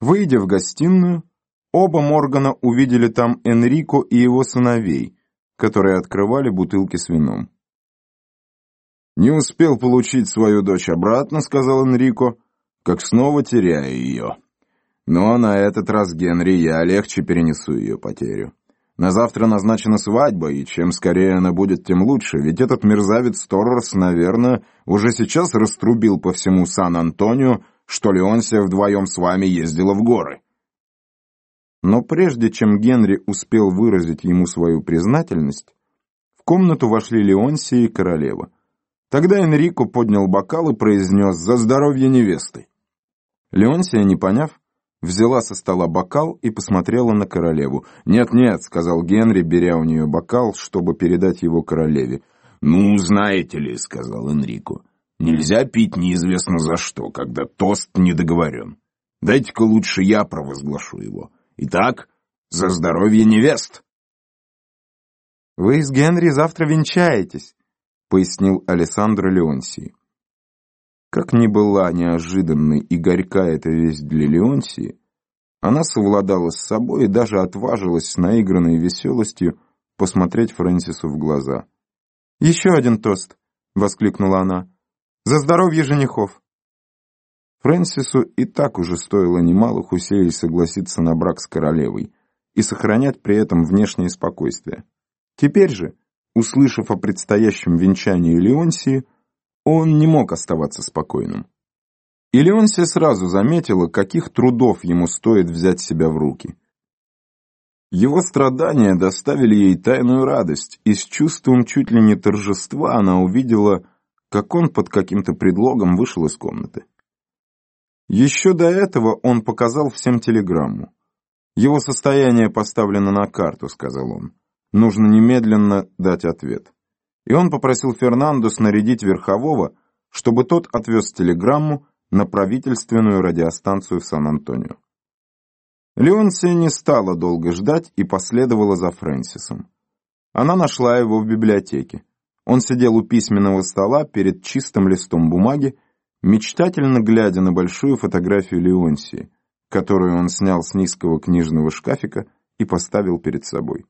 Выйдя в гостиную, оба Моргана увидели там Энрико и его сыновей, которые открывали бутылки с вином. «Не успел получить свою дочь обратно», — сказал Энрико, — «как снова теряю ее. Но на этот раз, Генри, я легче перенесу ее потерю. На завтра назначена свадьба, и чем скорее она будет, тем лучше, ведь этот мерзавец Торрес, наверное, уже сейчас раструбил по всему Сан-Антонио, что Леонсия вдвоем с вами ездила в горы. Но прежде чем Генри успел выразить ему свою признательность, в комнату вошли Леонсия и королева. Тогда Энрико поднял бокал и произнес «За здоровье невесты!». Леонсия, не поняв, взяла со стола бокал и посмотрела на королеву. «Нет-нет», — сказал Генри, беря у нее бокал, чтобы передать его королеве. «Ну, знаете ли», — сказал Энрико, — «нельзя пить неизвестно за что, когда тост не договорен. Дайте-ка лучше я провозглашу его. Итак, за здоровье невест!» «Вы с Генри завтра венчаетесь», — пояснил Алессандро Леонсии. Как ни была неожиданной и горька эта весть для Леонсии, она совладала с собой и даже отважилась с наигранной веселостью посмотреть Фрэнсису в глаза. «Еще один тост!» — воскликнула она. «За здоровье женихов!» Фрэнсису и так уже стоило немалых усилий согласиться на брак с королевой и сохранять при этом внешнее спокойствие. Теперь же, услышав о предстоящем венчании Леонсии, он не мог оставаться спокойным. И Леонсия сразу заметила, каких трудов ему стоит взять себя в руки. Его страдания доставили ей тайную радость, и с чувством чуть ли не торжества она увидела, как он под каким-то предлогом вышел из комнаты. Еще до этого он показал всем телеграмму. «Его состояние поставлено на карту», — сказал он. «Нужно немедленно дать ответ» и он попросил Фернандо снарядить Верхового, чтобы тот отвез телеграмму на правительственную радиостанцию в Сан-Антонио. Леонсия не стала долго ждать и последовала за Фрэнсисом. Она нашла его в библиотеке. Он сидел у письменного стола перед чистым листом бумаги, мечтательно глядя на большую фотографию Леонсии, которую он снял с низкого книжного шкафика и поставил перед собой.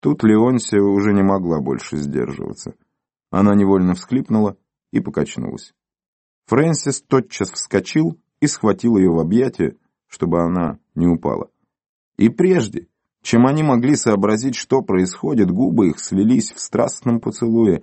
Тут Леонсия уже не могла больше сдерживаться. Она невольно всхлипнула и покачнулась. Фрэнсис тотчас вскочил и схватил ее в объятия, чтобы она не упала. И прежде, чем они могли сообразить, что происходит, губы их слились в страстном поцелуе,